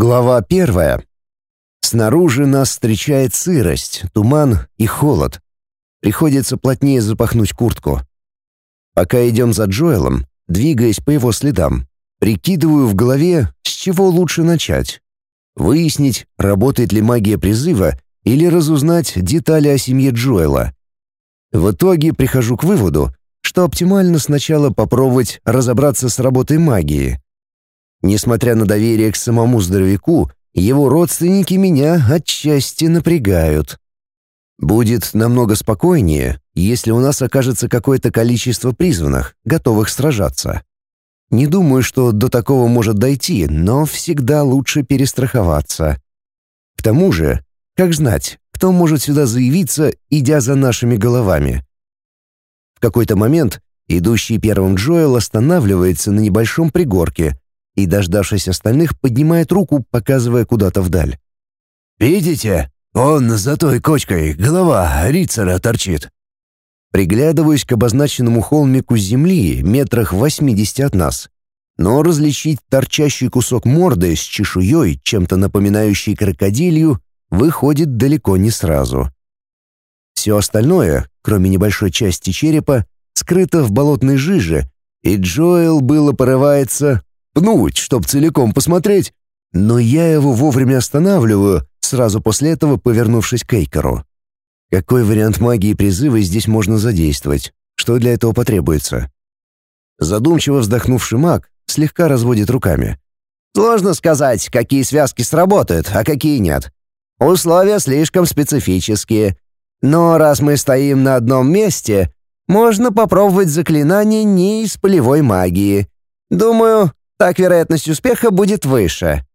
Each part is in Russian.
Глава первая. Снаружи нас встречает сырость, туман и холод. Приходится плотнее запахнуть куртку. Пока идем за Джоэлом, двигаясь по его следам, прикидываю в голове, с чего лучше начать. Выяснить, работает ли магия призыва, или разузнать детали о семье Джоэла. В итоге прихожу к выводу, что оптимально сначала попробовать разобраться с работой магии. Несмотря на доверие к самому здоровяку, его родственники меня отчасти напрягают. Будет намного спокойнее, если у нас окажется какое-то количество призванных, готовых сражаться. Не думаю, что до такого может дойти, но всегда лучше перестраховаться. К тому же, как знать, кто может сюда заявиться, идя за нашими головами? В какой-то момент идущий первым Джоэл останавливается на небольшом пригорке, и, дождавшись остальных, поднимает руку, показывая куда-то вдаль. «Видите? Он за той кочкой, голова Рицера торчит». Приглядываюсь к обозначенному холмику земли метрах восьмидесяти от нас. Но различить торчащий кусок морды с чешуей, чем-то напоминающей крокодилью, выходит далеко не сразу. Все остальное, кроме небольшой части черепа, скрыто в болотной жиже, и Джоэл было порывается пнуть, чтоб целиком посмотреть, но я его вовремя останавливаю, сразу после этого повернувшись к Эйкеру. Какой вариант магии призыва здесь можно задействовать? Что для этого потребуется? Задумчиво вздохнувший маг слегка разводит руками. Сложно сказать, какие связки сработают, а какие нет. Условия слишком специфические. Но раз мы стоим на одном месте, можно попробовать заклинание не из полевой магии. Думаю, так вероятность успеха будет выше.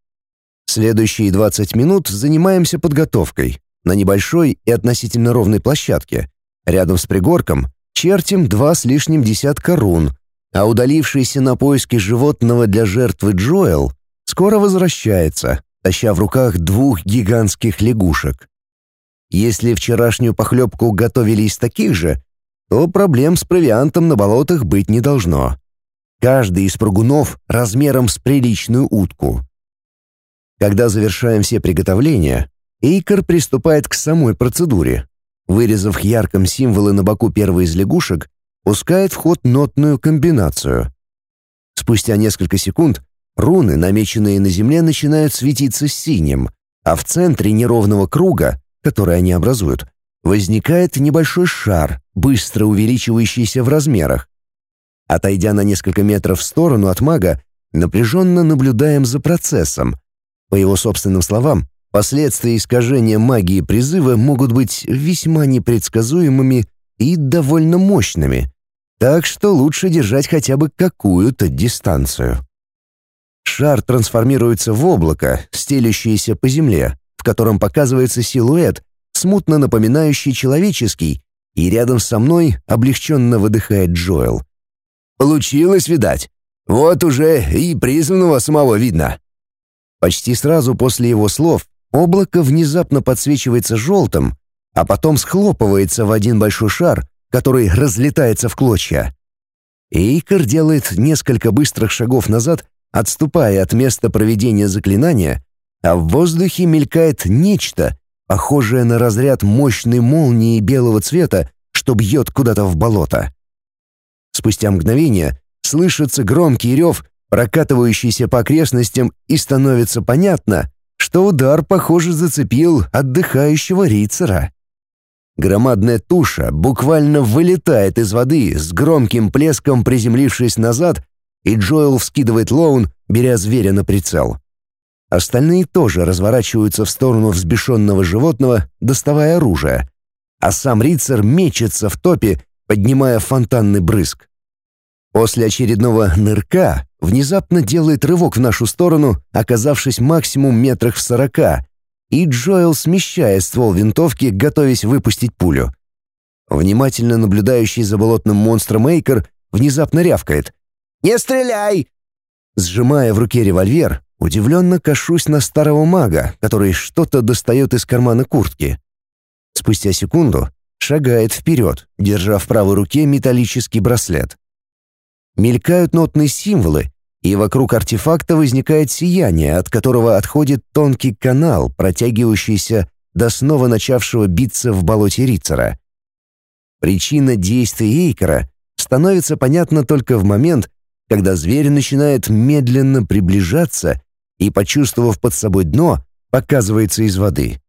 Следующие 20 минут занимаемся подготовкой на небольшой и относительно ровной площадке. Рядом с пригорком чертим два с лишним десятка рун, а удалившийся на поиски животного для жертвы Джоэл скоро возвращается, таща в руках двух гигантских лягушек. Если вчерашнюю похлебку готовили из таких же, то проблем с провиантом на болотах быть не должно. Каждый из прыгунов размером с приличную утку. Когда завершаем все приготовления, Эйкер приступает к самой процедуре. Вырезав ярким символы на боку первой из лягушек, пускает в ход нотную комбинацию. Спустя несколько секунд руны, намеченные на земле, начинают светиться синим, а в центре неровного круга, который они образуют, возникает небольшой шар, быстро увеличивающийся в размерах. Отойдя на несколько метров в сторону от мага, напряженно наблюдаем за процессом. По его собственным словам, последствия искажения магии призыва могут быть весьма непредсказуемыми и довольно мощными, так что лучше держать хотя бы какую-то дистанцию. Шар трансформируется в облако, стелющееся по земле, в котором показывается силуэт, смутно напоминающий человеческий, и рядом со мной облегченно выдыхает Джоэл — Получилось, видать. Вот уже и призванного самого видно. Почти сразу после его слов облако внезапно подсвечивается желтым, а потом схлопывается в один большой шар, который разлетается в клочья. Эйкер делает несколько быстрых шагов назад, отступая от места проведения заклинания, а в воздухе мелькает нечто, похожее на разряд мощной молнии белого цвета, что бьет куда-то в болото. Спустя мгновение слышится громкий рев, прокатывающийся по окрестностям, и становится понятно, что удар, похоже, зацепил отдыхающего рицера. Громадная туша буквально вылетает из воды с громким плеском приземлившись назад, и Джоэл вскидывает лоун, беря зверя на прицел. Остальные тоже разворачиваются в сторону взбешенного животного, доставая оружие. А сам Рицер мечется в топе, поднимая фонтанный брызг. После очередного нырка внезапно делает рывок в нашу сторону, оказавшись максимум метрах в сорока, и Джоэл смещает ствол винтовки, готовясь выпустить пулю. Внимательно наблюдающий за болотным монстром Эйкер внезапно рявкает. «Не стреляй!» Сжимая в руке револьвер, удивленно кашусь на старого мага, который что-то достает из кармана куртки. Спустя секунду шагает вперед, держа в правой руке металлический браслет. Мелькают нотные символы, и вокруг артефакта возникает сияние, от которого отходит тонкий канал, протягивающийся до снова начавшего биться в болоте Рицера. Причина действий Эйкера становится понятна только в момент, когда зверь начинает медленно приближаться и, почувствовав под собой дно, показывается из воды.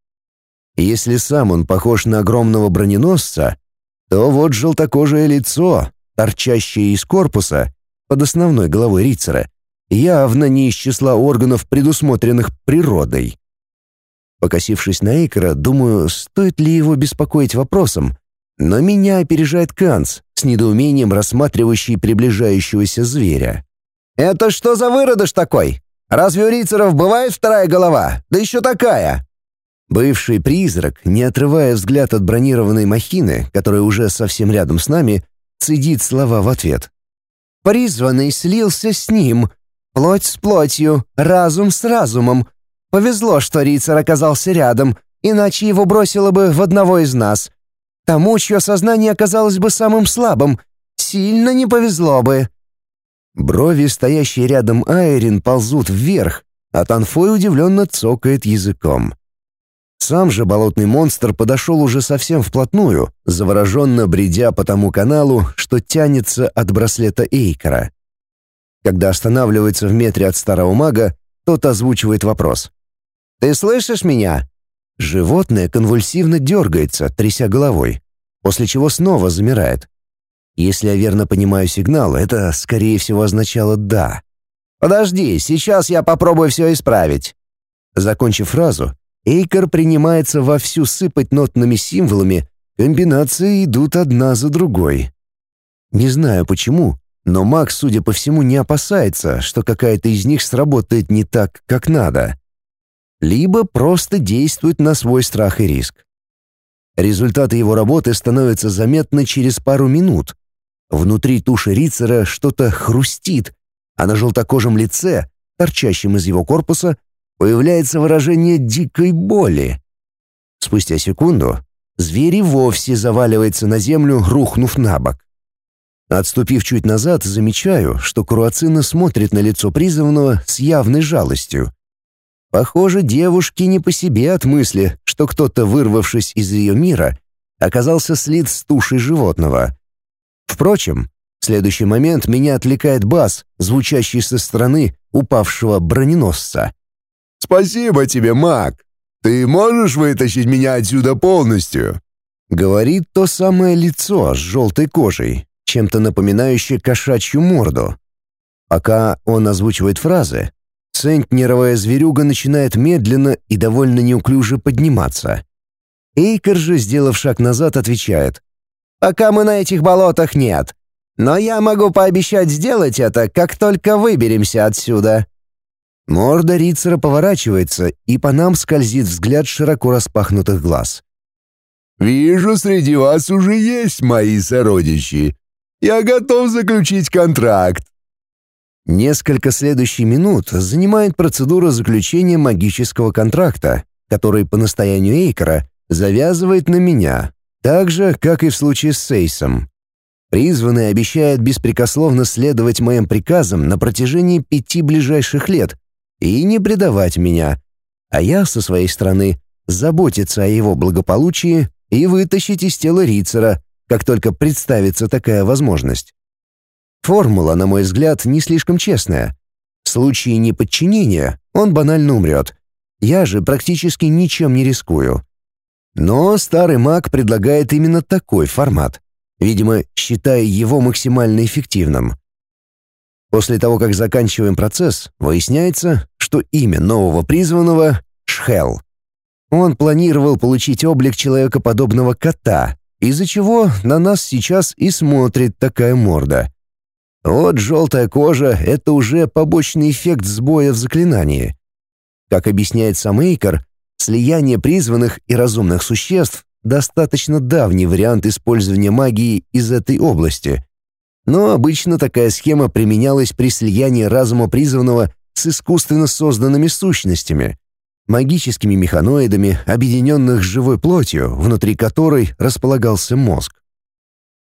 Если сам он похож на огромного броненосца, то вот желтокожее лицо, торчащее из корпуса, под основной головой Рицера, явно не из числа органов, предусмотренных природой. Покосившись на Эйкера, думаю, стоит ли его беспокоить вопросом, но меня опережает Канц, с недоумением рассматривающий приближающегося зверя. «Это что за выродыш такой? Разве у рицаров бывает вторая голова? Да еще такая!» Бывший призрак, не отрывая взгляд от бронированной махины, которая уже совсем рядом с нами, цедит слова в ответ. «Призванный слился с ним. Плоть с плотью, разум с разумом. Повезло, что рицар оказался рядом, иначе его бросило бы в одного из нас. Тому, чье сознание оказалось бы самым слабым, сильно не повезло бы». Брови, стоящие рядом Айрин, ползут вверх, а Танфой удивленно цокает языком. Сам же болотный монстр подошел уже совсем вплотную, завороженно бредя по тому каналу, что тянется от браслета Эйкера. Когда останавливается в метре от старого мага, тот озвучивает вопрос. «Ты слышишь меня?» Животное конвульсивно дергается, тряся головой, после чего снова замирает. Если я верно понимаю сигнал, это, скорее всего, означало «да». «Подожди, сейчас я попробую все исправить». Закончив фразу, Эйкер принимается вовсю сыпать нотными символами, комбинации идут одна за другой. Не знаю почему, но маг, судя по всему, не опасается, что какая-то из них сработает не так, как надо либо просто действует на свой страх и риск. Результаты его работы становятся заметны через пару минут. Внутри туши Рицера что-то хрустит, а на желтокожем лице, торчащем из его корпуса, появляется выражение дикой боли. Спустя секунду зверь и вовсе заваливается на землю, рухнув на бок. Отступив чуть назад, замечаю, что Круацина смотрит на лицо призванного с явной жалостью. Похоже, девушке не по себе от мысли, что кто-то, вырвавшись из ее мира, оказался слит с тушей животного. Впрочем, в следующий момент меня отвлекает бас, звучащий со стороны упавшего броненосца. «Спасибо тебе, маг! Ты можешь вытащить меня отсюда полностью?» Говорит то самое лицо с желтой кожей, чем-то напоминающее кошачью морду. Пока он озвучивает фразы, Центнеровая зверюга начинает медленно и довольно неуклюже подниматься. Эйкер же, сделав шаг назад, отвечает. «Пока мы на этих болотах нет. Но я могу пообещать сделать это, как только выберемся отсюда». Морда Рицера поворачивается, и по нам скользит взгляд широко распахнутых глаз. «Вижу, среди вас уже есть мои сородичи. Я готов заключить контракт. Несколько следующих минут занимает процедура заключения магического контракта, который по настоянию Эйкера завязывает на меня, так же, как и в случае с Сейсом. Призванный обещает беспрекословно следовать моим приказам на протяжении пяти ближайших лет и не предавать меня, а я, со своей стороны, заботиться о его благополучии и вытащить из тела Рицера, как только представится такая возможность. Формула, на мой взгляд, не слишком честная. В случае неподчинения он банально умрет. Я же практически ничем не рискую. Но старый маг предлагает именно такой формат, видимо, считая его максимально эффективным. После того, как заканчиваем процесс, выясняется, что имя нового призванного — Шхел. Он планировал получить облик человекоподобного кота, из-за чего на нас сейчас и смотрит такая морда. Вот желтая кожа — это уже побочный эффект сбоя в заклинании. Как объясняет сам Эйкер, слияние призванных и разумных существ — достаточно давний вариант использования магии из этой области. Но обычно такая схема применялась при слиянии разума призванного с искусственно созданными сущностями, магическими механоидами, объединенных с живой плотью, внутри которой располагался мозг.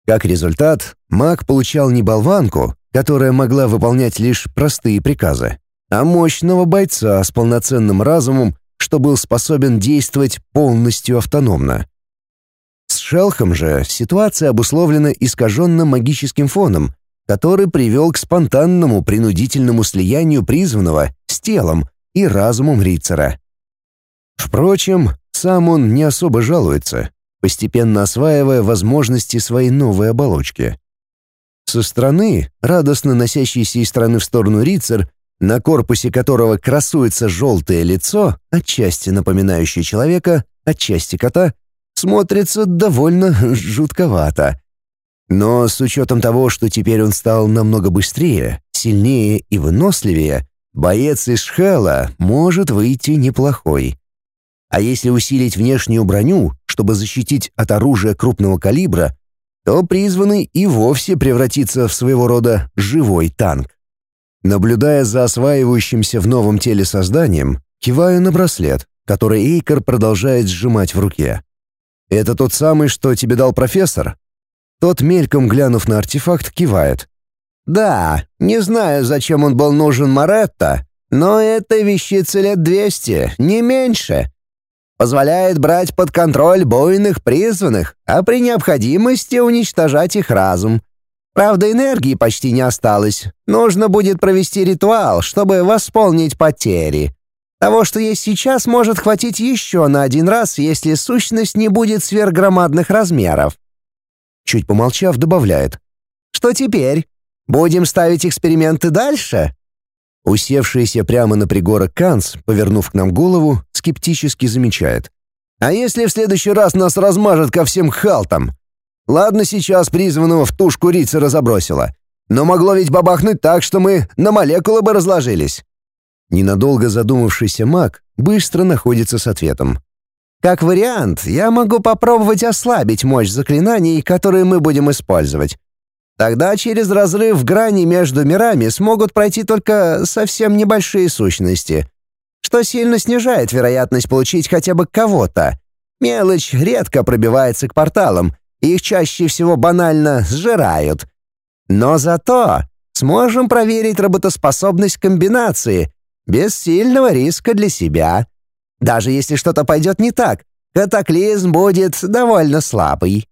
Как результат, маг получал не болванку, которая могла выполнять лишь простые приказы, а мощного бойца с полноценным разумом, что был способен действовать полностью автономно. С Шелхом же ситуация обусловлена искаженным магическим фоном, который привел к спонтанному принудительному слиянию призванного с телом и разумом Рицера. Впрочем, сам он не особо жалуется, постепенно осваивая возможности своей новой оболочки. Со стороны, радостно носящийся из стороны в сторону Рицер, на корпусе которого красуется желтое лицо, отчасти напоминающее человека, отчасти кота, смотрится довольно жутковато. Но с учетом того, что теперь он стал намного быстрее, сильнее и выносливее, боец из Шхела может выйти неплохой. А если усилить внешнюю броню, чтобы защитить от оружия крупного калибра, то призванный и вовсе превратится в своего рода живой танк. Наблюдая за осваивающимся в новом теле созданием, киваю на браслет, который Эйкер продолжает сжимать в руке. «Это тот самый, что тебе дал профессор?» Тот, мельком глянув на артефакт, кивает. «Да, не знаю, зачем он был нужен Моретто, но это вещица лет двести, не меньше позволяет брать под контроль буйных призванных, а при необходимости уничтожать их разум. Правда, энергии почти не осталось. Нужно будет провести ритуал, чтобы восполнить потери. Того, что есть сейчас, может хватить еще на один раз, если сущность не будет сверхгромадных размеров. Чуть помолчав, добавляет. Что теперь? Будем ставить эксперименты дальше? Усевшийся прямо на пригорок Канц, повернув к нам голову, скептически замечает. «А если в следующий раз нас размажет ко всем халтам? Ладно, сейчас призванного в тушку Рица забросило. Но могло ведь бабахнуть так, что мы на молекулы бы разложились». Ненадолго задумавшийся маг быстро находится с ответом. «Как вариант, я могу попробовать ослабить мощь заклинаний, которые мы будем использовать. Тогда через разрыв грани между мирами смогут пройти только совсем небольшие сущности, что сильно снижает вероятность получить хотя бы кого-то. Мелочь редко пробивается к порталам, их чаще всего банально сжирают. Но зато сможем проверить работоспособность комбинации без сильного риска для себя. Даже если что-то пойдет не так, катаклизм будет довольно слабый.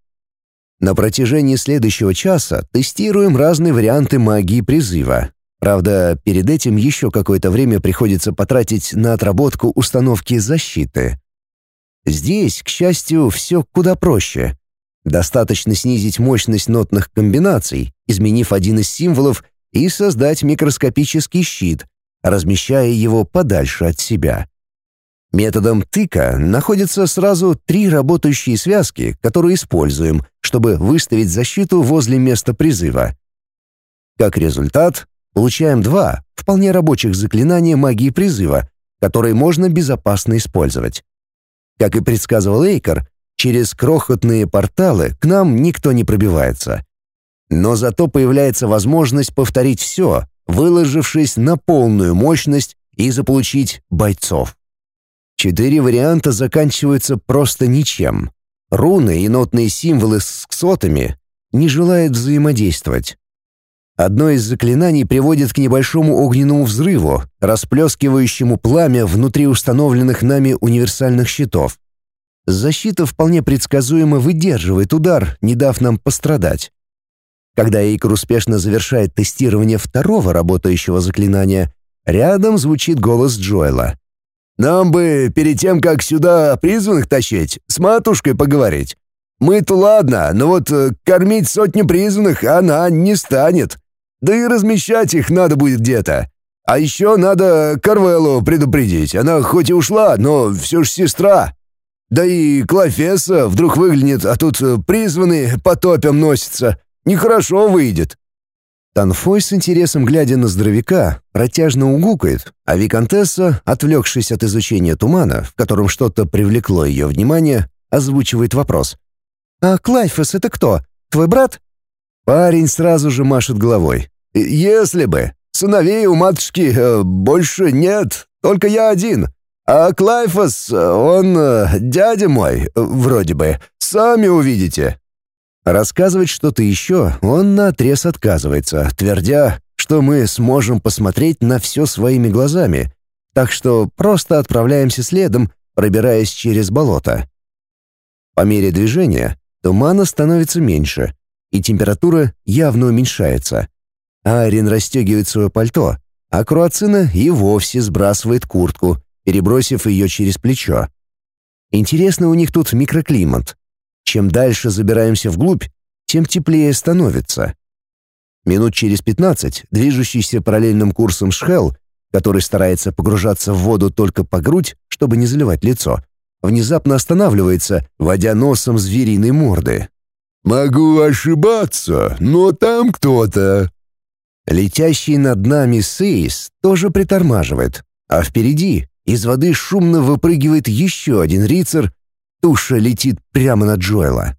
На протяжении следующего часа тестируем разные варианты магии призыва. Правда, перед этим еще какое-то время приходится потратить на отработку установки защиты. Здесь, к счастью, все куда проще. Достаточно снизить мощность нотных комбинаций, изменив один из символов, и создать микроскопический щит, размещая его подальше от себя. Методом тыка находятся сразу три работающие связки, которые используем, чтобы выставить защиту возле места призыва. Как результат, получаем два вполне рабочих заклинания магии призыва, которые можно безопасно использовать. Как и предсказывал Эйкер, через крохотные порталы к нам никто не пробивается. Но зато появляется возможность повторить все, выложившись на полную мощность и заполучить бойцов. Четыре варианта заканчиваются просто ничем. Руны и нотные символы с ксотами не желают взаимодействовать. Одно из заклинаний приводит к небольшому огненному взрыву, расплескивающему пламя внутри установленных нами универсальных щитов. Защита вполне предсказуемо выдерживает удар, не дав нам пострадать. Когда Эйкер успешно завершает тестирование второго работающего заклинания, рядом звучит голос Джоэла. Нам бы перед тем, как сюда призванных тащить, с матушкой поговорить. Мы-то ладно, но вот э, кормить сотню призванных она не станет. Да и размещать их надо будет где-то. А еще надо Карвеллу предупредить. Она хоть и ушла, но все же сестра. Да и Клофеса вдруг выглянет, а тут э, призванный потопем носится. Нехорошо выйдет. Танфой с интересом глядя на здоровяка, протяжно угукает, а Викантесса, отвлекшись от изучения тумана, в котором что-то привлекло ее внимание, озвучивает вопрос. «А Клайфос это кто? Твой брат?» Парень сразу же машет головой. «Если бы. Сыновей у матушки э, больше нет, только я один. А Клайфос, он э, дядя мой, э, вроде бы. Сами увидите». Рассказывать что-то еще он наотрез отказывается, твердя, что мы сможем посмотреть на все своими глазами, так что просто отправляемся следом, пробираясь через болото. По мере движения тумана становится меньше, и температура явно уменьшается. Арин расстегивает свое пальто, а Круацина и вовсе сбрасывает куртку, перебросив ее через плечо. Интересно у них тут микроклимат. Чем дальше забираемся вглубь, тем теплее становится. Минут через 15 движущийся параллельным курсом Шхел, который старается погружаться в воду только по грудь, чтобы не заливать лицо, внезапно останавливается, водя носом звериной морды. «Могу ошибаться, но там кто-то». Летящий над нами Сейс тоже притормаживает, а впереди из воды шумно выпрыгивает еще один рицар, туша летит прямо на Джоэла.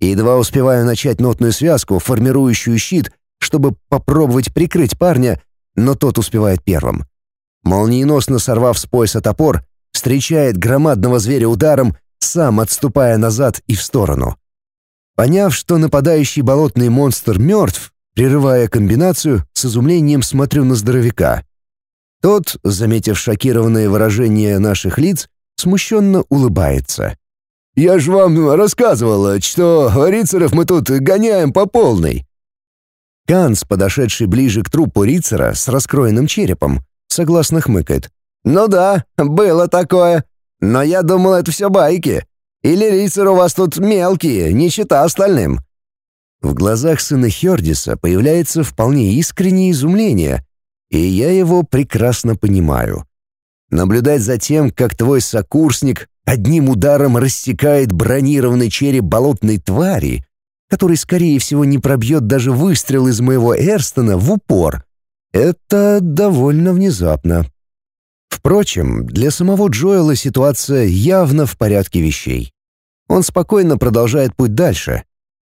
Едва успеваю начать нотную связку, формирующую щит, чтобы попробовать прикрыть парня, но тот успевает первым. Молниеносно сорвав с пояса топор, встречает громадного зверя ударом, сам отступая назад и в сторону. Поняв, что нападающий болотный монстр мертв, прерывая комбинацию, с изумлением смотрю на здоровяка. Тот, заметив шокированное выражение наших лиц, смущенно улыбается. «Я ж вам рассказывал, что рицаров мы тут гоняем по полной». Канц, подошедший ближе к трупу рицара с раскроенным черепом, согласно хмыкает. «Ну да, было такое. Но я думал, это все байки. Или рицар у вас тут мелкие, не чита остальным». В глазах сына Хердиса появляется вполне искреннее изумление, и я его прекрасно понимаю. Наблюдать за тем, как твой сокурсник одним ударом рассекает бронированный череп болотной твари, который, скорее всего, не пробьет даже выстрел из моего Эрстона в упор, это довольно внезапно. Впрочем, для самого Джоэла ситуация явно в порядке вещей. Он спокойно продолжает путь дальше.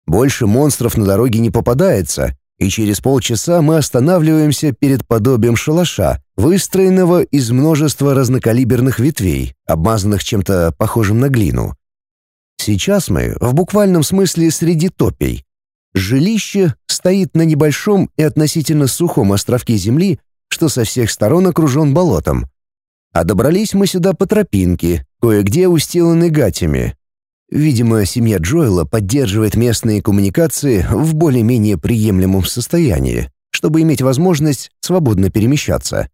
Больше монстров на дороге не попадается, и через полчаса мы останавливаемся перед подобием шалаша, выстроенного из множества разнокалиберных ветвей, обмазанных чем-то похожим на глину. Сейчас мы в буквальном смысле среди топей. Жилище стоит на небольшом и относительно сухом островке земли, что со всех сторон окружен болотом. А добрались мы сюда по тропинке, кое-где устиланы гатями. Видимо, семья Джоэла поддерживает местные коммуникации в более-менее приемлемом состоянии, чтобы иметь возможность свободно перемещаться.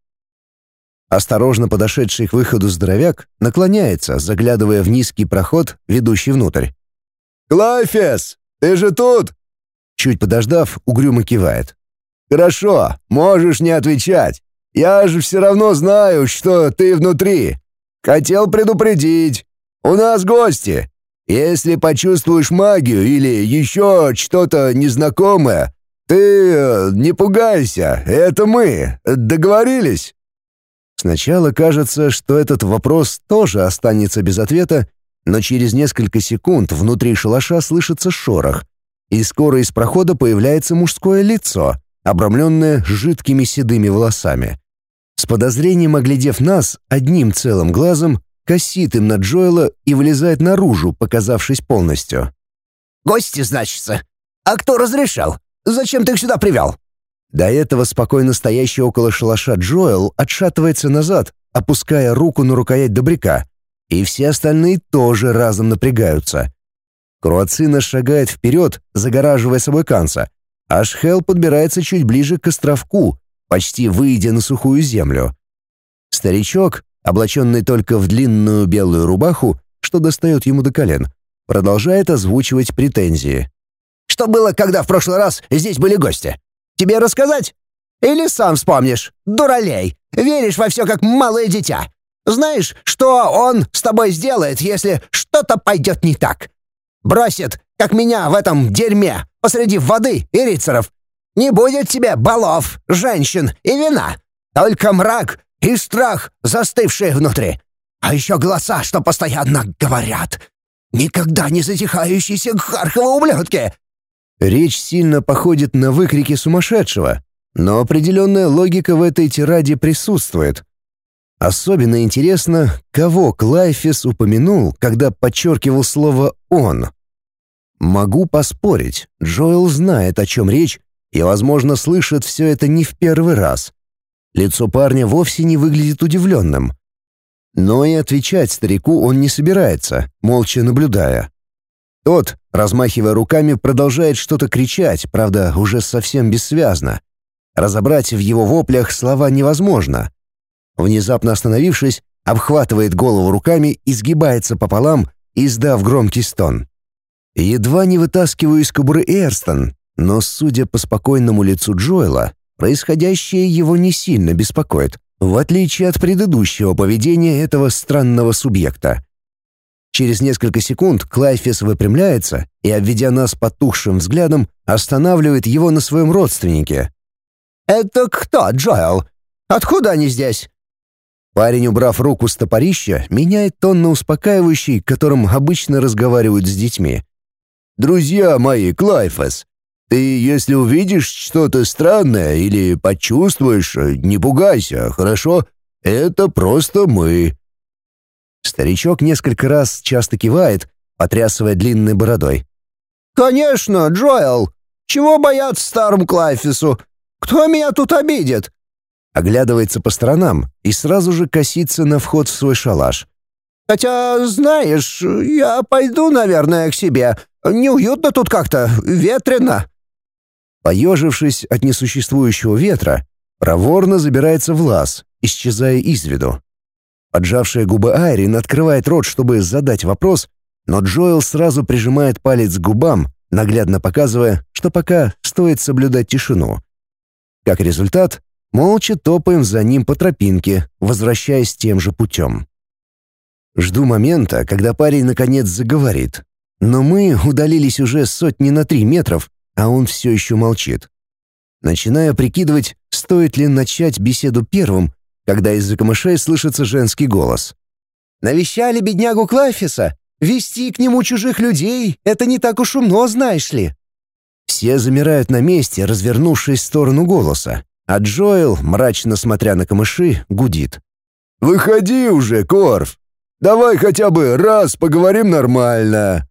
Осторожно подошедший к выходу здоровяк наклоняется, заглядывая в низкий проход, ведущий внутрь. «Клайфес, ты же тут?» Чуть подождав, угрюмо кивает. «Хорошо, можешь не отвечать. Я же все равно знаю, что ты внутри. Хотел предупредить. У нас гости. Если почувствуешь магию или еще что-то незнакомое, ты э, не пугайся, это мы. Договорились?» Сначала кажется, что этот вопрос тоже останется без ответа, но через несколько секунд внутри шалаша слышится шорох, и скоро из прохода появляется мужское лицо, обрамленное жидкими седыми волосами. С подозрением оглядев нас одним целым глазом, косит им на Джоэла и вылезает наружу, показавшись полностью. «Гости, значится? А кто разрешал? Зачем ты их сюда привел?» До этого спокойно стоящий около шалаша Джоэл отшатывается назад, опуская руку на рукоять добряка, и все остальные тоже разом напрягаются. Круацина шагает вперед, загораживая собой Канца, а Шхел подбирается чуть ближе к островку, почти выйдя на сухую землю. Старичок, облаченный только в длинную белую рубаху, что достает ему до колен, продолжает озвучивать претензии. «Что было, когда в прошлый раз здесь были гости? Тебе рассказать? Или сам вспомнишь? Дуралей! Веришь во все как малое дитя! Знаешь, что он с тобой сделает, если что-то пойдет не так? Бросит, как меня в этом дерьме, посреди воды и рицаров. Не будет тебе балов, женщин и вина. Только мрак и страх, застывшие внутри. А еще голоса, что постоянно говорят. Никогда не затихающиеся Хархова ублюдки. Речь сильно походит на выкрики сумасшедшего, но определенная логика в этой тираде присутствует. Особенно интересно, кого Клайфис упомянул, когда подчеркивал слово «он». Могу поспорить, Джоэл знает, о чем речь, и, возможно, слышит все это не в первый раз. Лицо парня вовсе не выглядит удивленным. Но и отвечать старику он не собирается, молча наблюдая. Тот, размахивая руками, продолжает что-то кричать, правда, уже совсем бессвязно. Разобрать в его воплях слова невозможно. Внезапно остановившись, обхватывает голову руками и сгибается пополам, издав громкий стон. Едва не вытаскиваю из кобуры Эрстон, но, судя по спокойному лицу Джоэла, происходящее его не сильно беспокоит, в отличие от предыдущего поведения этого странного субъекта. Через несколько секунд Клайфис выпрямляется и, обведя нас потухшим взглядом, останавливает его на своем родственнике. «Это кто, Джоэл? Откуда они здесь?» Парень, убрав руку с топорища, меняет тон на успокаивающий, которым обычно разговаривают с детьми. «Друзья мои, Клайфес, ты, если увидишь что-то странное или почувствуешь, не пугайся, хорошо? Это просто мы». Старичок несколько раз часто кивает, потрясывая длинной бородой. «Конечно, Джоэл! Чего бояться старому Клайфису? Кто меня тут обидит?» Оглядывается по сторонам и сразу же косится на вход в свой шалаш. «Хотя, знаешь, я пойду, наверное, к себе. Неуютно тут как-то, ветрено». Поежившись от несуществующего ветра, проворно забирается в лаз, исчезая из виду. Поджавшая губы Айрин открывает рот, чтобы задать вопрос, но Джоэл сразу прижимает палец к губам, наглядно показывая, что пока стоит соблюдать тишину. Как результат, молча топаем за ним по тропинке, возвращаясь тем же путем. Жду момента, когда парень наконец заговорит, но мы удалились уже сотни на три метров, а он все еще молчит. Начинаю прикидывать, стоит ли начать беседу первым, когда из-за камышей слышится женский голос. «Навещали беднягу Клафиса. Вести к нему чужих людей — это не так уж умно, знаешь ли». Все замирают на месте, развернувшись в сторону голоса, а Джоэл, мрачно смотря на камыши, гудит. «Выходи уже, Корф! Давай хотя бы раз поговорим нормально!»